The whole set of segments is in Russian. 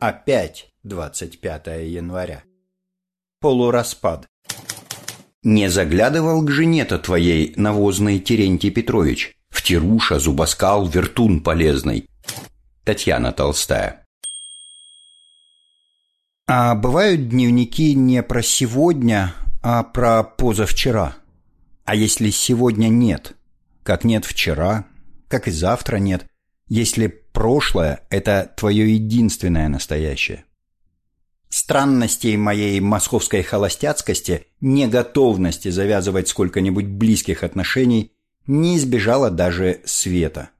Опять 25 января. Полураспад. Не заглядывал к жене-то твоей навозный Терентий Петрович. Втируша, зубоскал, вертун полезный. Татьяна Толстая. А бывают дневники не про сегодня, а про позавчера. А если сегодня нет, как нет вчера, как и завтра нет, если прошлое – это твое единственное настоящее. Странностей моей московской холостяцкости, неготовности завязывать сколько-нибудь близких отношений не избежала даже Света.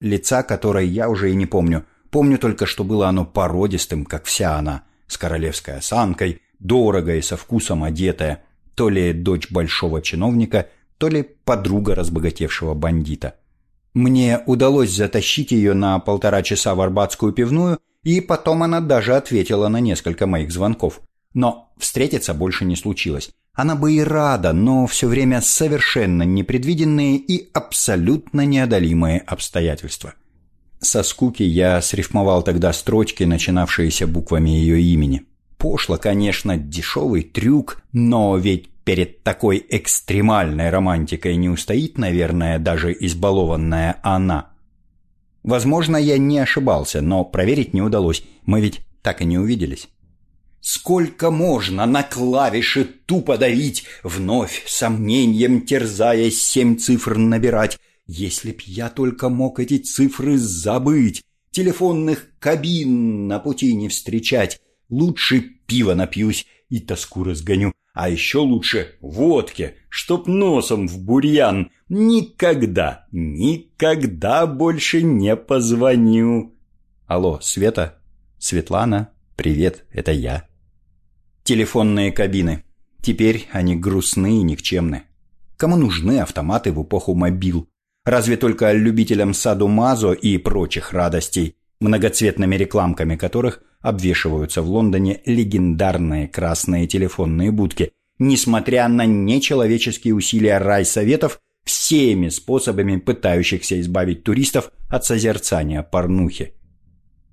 Лица которой я уже и не помню. Помню только, что было оно породистым, как вся она, с королевской осанкой, дорого и со вкусом одетая, то ли дочь большого чиновника, то ли подруга разбогатевшего бандита. Мне удалось затащить ее на полтора часа в Арбатскую пивную – и потом она даже ответила на несколько моих звонков. Но встретиться больше не случилось. Она бы и рада, но все время совершенно непредвиденные и абсолютно неодолимые обстоятельства. Со скуки я срифмовал тогда строчки, начинавшиеся буквами ее имени. Пошло, конечно, дешевый трюк, но ведь перед такой экстремальной романтикой не устоит, наверное, даже избалованная она – Возможно, я не ошибался, но проверить не удалось. Мы ведь так и не увиделись. Сколько можно на клавиши тупо давить, вновь сомнением терзая семь цифр набирать? Если б я только мог эти цифры забыть, телефонных кабин на пути не встречать, лучше пива напьюсь и тоску разгоню. А еще лучше водки, чтоб носом в бурьян. Никогда, никогда больше не позвоню. Алло, Света? Светлана? Привет, это я. Телефонные кабины. Теперь они грустны и никчемны. Кому нужны автоматы в эпоху мобил? Разве только любителям саду-мазо и прочих радостей, многоцветными рекламками которых – обвешиваются в Лондоне легендарные красные телефонные будки, несмотря на нечеловеческие усилия райсоветов, всеми способами пытающихся избавить туристов от созерцания порнухи.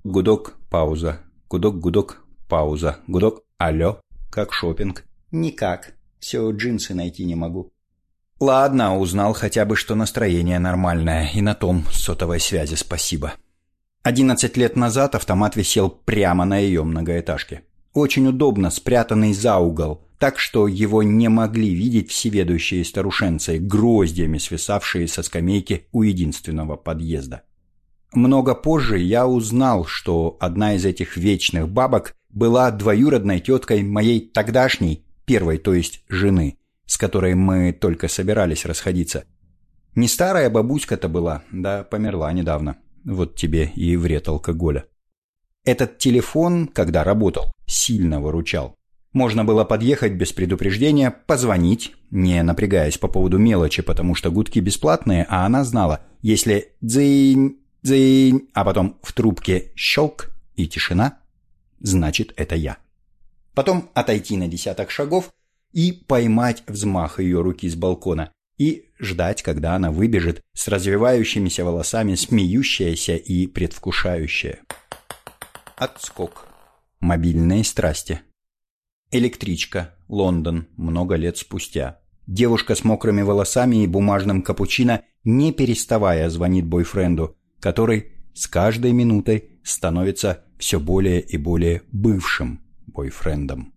Гудок, пауза, гудок, гудок, пауза, гудок, алло, как шопинг? Никак, все джинсы найти не могу. Ладно, узнал хотя бы, что настроение нормальное, и на том сотовой связи спасибо. Одиннадцать лет назад автомат висел прямо на ее многоэтажке. Очень удобно, спрятанный за угол, так что его не могли видеть всеведущие старушенцы, гроздьями свисавшие со скамейки у единственного подъезда. Много позже я узнал, что одна из этих вечных бабок была двоюродной теткой моей тогдашней, первой, то есть жены, с которой мы только собирались расходиться. Не старая бабуська-то была, да померла недавно. Вот тебе и вред алкоголя. Этот телефон, когда работал, сильно выручал. Можно было подъехать без предупреждения, позвонить, не напрягаясь по поводу мелочи, потому что гудки бесплатные, а она знала, если дзынь, дзынь, а потом в трубке щелк и тишина, значит это я. Потом отойти на десяток шагов и поймать взмах ее руки с балкона и ждать, когда она выбежит с развивающимися волосами, смеющаяся и предвкушающая. Отскок. Мобильные страсти. Электричка. Лондон. Много лет спустя. Девушка с мокрыми волосами и бумажным капучино, не переставая, звонит бойфренду, который с каждой минутой становится все более и более бывшим бойфрендом.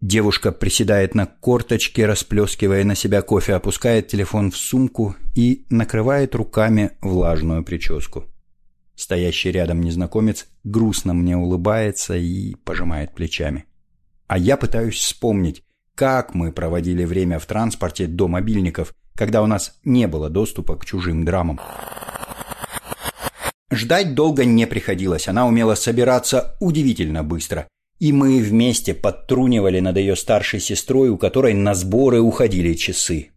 Девушка приседает на корточке, расплескивая на себя кофе, опускает телефон в сумку и накрывает руками влажную прическу. Стоящий рядом незнакомец грустно мне улыбается и пожимает плечами. А я пытаюсь вспомнить, как мы проводили время в транспорте до мобильников, когда у нас не было доступа к чужим драмам. Ждать долго не приходилось, она умела собираться удивительно быстро – и мы вместе подтрунивали над ее старшей сестрой, у которой на сборы уходили часы.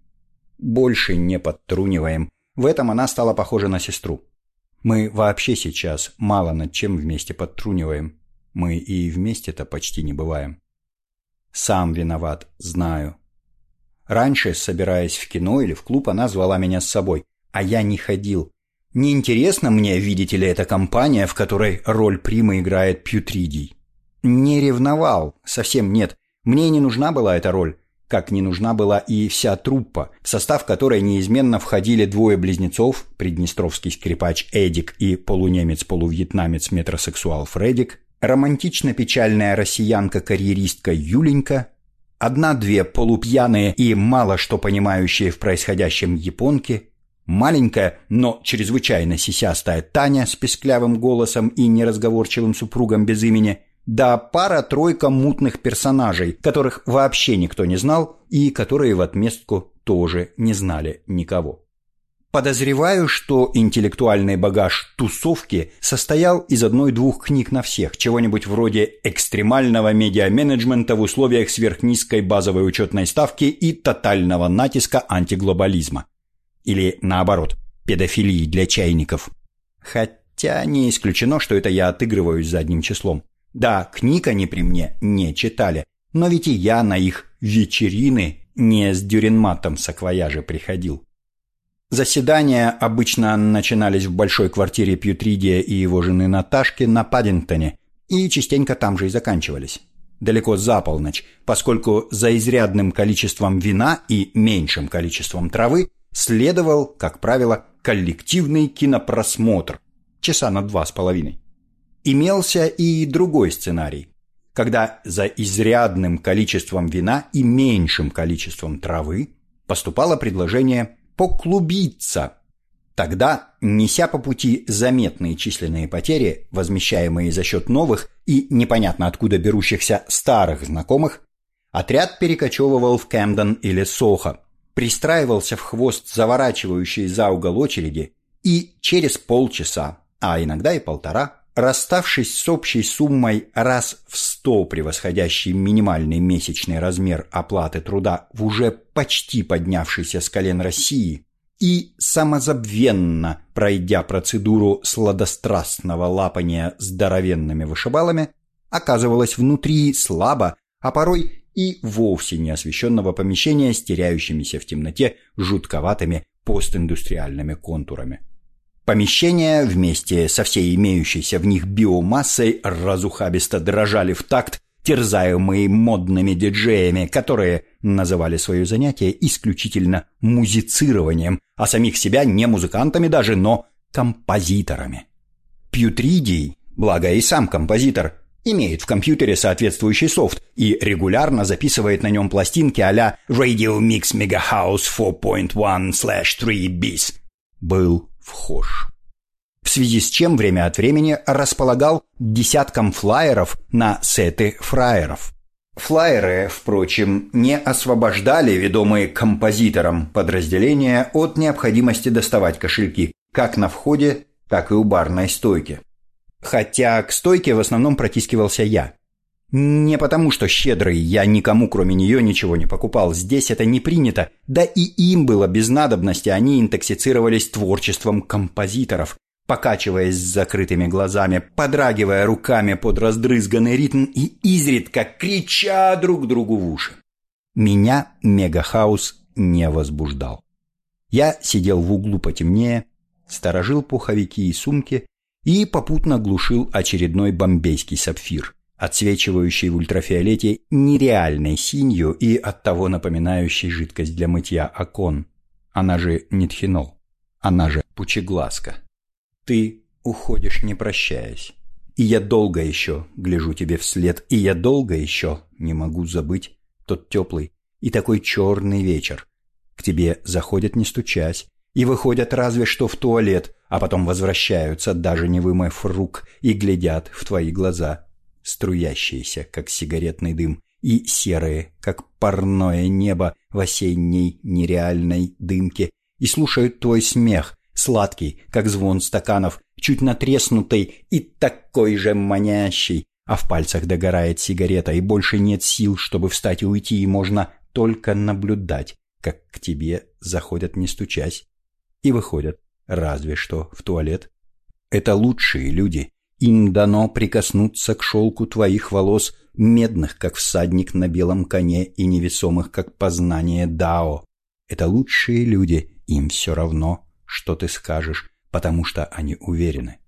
Больше не подтруниваем. В этом она стала похожа на сестру. Мы вообще сейчас мало над чем вместе подтруниваем. Мы и вместе-то почти не бываем. Сам виноват, знаю. Раньше, собираясь в кино или в клуб, она звала меня с собой, а я не ходил. Неинтересно мне, видите ли, эта компания, в которой роль Примы играет Пьютридий. Не ревновал, совсем нет. Мне не нужна была эта роль, как не нужна была и вся труппа, в состав которой неизменно входили двое близнецов, приднестровский скрипач Эдик и полунемец-полувьетнамец метросексуал Фредик, романтично-печальная россиянка-карьеристка Юленька, одна-две полупьяные и мало что понимающие в происходящем японки, маленькая, но чрезвычайно сисястая Таня с песклявым голосом и неразговорчивым супругом без имени – да пара-тройка мутных персонажей, которых вообще никто не знал и которые в отместку тоже не знали никого. Подозреваю, что интеллектуальный багаж тусовки состоял из одной-двух книг на всех, чего-нибудь вроде экстремального медиа-менеджмента в условиях сверхнизкой базовой учетной ставки и тотального натиска антиглобализма. Или наоборот, педофилии для чайников. Хотя не исключено, что это я отыгрываюсь задним числом. Да, книг они при мне не читали, но ведь и я на их вечерины не с дюренматом саквояже приходил. Заседания обычно начинались в большой квартире Пьютридия и его жены Наташки на Паддингтоне и частенько там же и заканчивались. Далеко за полночь, поскольку за изрядным количеством вина и меньшим количеством травы следовал, как правило, коллективный кинопросмотр часа на два с половиной. Имелся и другой сценарий, когда за изрядным количеством вина и меньшим количеством травы поступало предложение поклубиться. Тогда, неся по пути заметные численные потери, возмещаемые за счет новых и непонятно откуда берущихся старых знакомых, отряд перекочевывал в Кэмден или Сохо, пристраивался в хвост заворачивающей за угол очереди и через полчаса, а иногда и полтора, Расставшись с общей суммой раз в сто превосходящей минимальный месячный размер оплаты труда в уже почти поднявшейся с колен России и самозабвенно пройдя процедуру сладострастного лапания здоровенными вышибалами, оказывалась внутри слабо, а порой и вовсе не освещенного помещения с теряющимися в темноте жутковатыми постиндустриальными контурами. Помещения вместе со всей имеющейся в них биомассой разухабисто дрожали в такт, терзаемые модными диджеями, которые называли свое занятие исключительно музицированием, а самих себя не музыкантами даже, но композиторами. Пьютридий, благо и сам композитор, имеет в компьютере соответствующий софт и регулярно записывает на нем пластинки а-ля Radio Mix Mega House 4.1/3 bis. Был вхож. В связи с чем время от времени располагал десятком флаеров на сеты фраеров. Флайеры, впрочем, не освобождали ведомые композитором подразделения от необходимости доставать кошельки, как на входе, так и у барной стойки. Хотя к стойке в основном протискивался я. Не потому, что щедрый, я никому, кроме нее, ничего не покупал. Здесь это не принято. Да и им было без надобности, они интоксицировались творчеством композиторов, покачиваясь с закрытыми глазами, подрагивая руками под раздрызганный ритм и изредка крича друг другу в уши. Меня мегахаус не возбуждал. Я сидел в углу потемнее, сторожил пуховики и сумки и попутно глушил очередной бомбейский сапфир – отсвечивающей в ультрафиолете нереальной синью и оттого напоминающей жидкость для мытья окон. Она же нитхинол. Она же пучеглазка. Ты уходишь, не прощаясь. И я долго еще гляжу тебе вслед, и я долго еще не могу забыть тот теплый и такой черный вечер. К тебе заходят не стучась, и выходят разве что в туалет, а потом возвращаются, даже не вымыв рук, и глядят в твои глаза струящиеся, как сигаретный дым, и серые, как парное небо в осенней нереальной дымке, и слушают твой смех, сладкий, как звон стаканов, чуть натреснутый и такой же манящий, а в пальцах догорает сигарета, и больше нет сил, чтобы встать и уйти, и можно только наблюдать, как к тебе заходят не стучась, и выходят, разве что в туалет. Это лучшие люди, им дано прикоснуться к шелку твоих волос, медных, как всадник на белом коне, и невесомых, как познание Дао. Это лучшие люди, им все равно, что ты скажешь, потому что они уверены.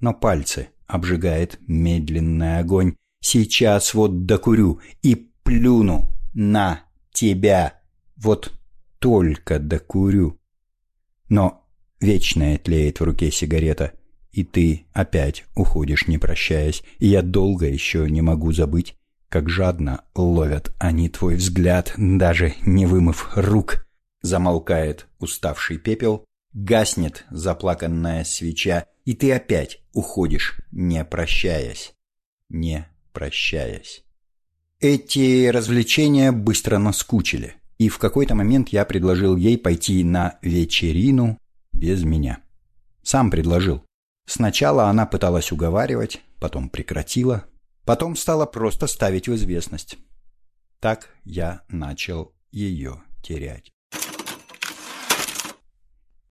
Но пальцы обжигает медленный огонь, Сейчас вот докурю и плюну на тебя. Вот только докурю. Но вечная тлеет в руке сигарета, и ты опять уходишь, не прощаясь, и я долго еще не могу забыть, как жадно ловят они твой взгляд, даже не вымыв рук. Замолкает уставший пепел, гаснет заплаканная свеча, и ты опять уходишь, не прощаясь, не прощаясь. Эти развлечения быстро наскучили, и в какой-то момент я предложил ей пойти на вечерину без меня. Сам предложил. Сначала она пыталась уговаривать, потом прекратила, потом стала просто ставить в известность. Так я начал ее терять.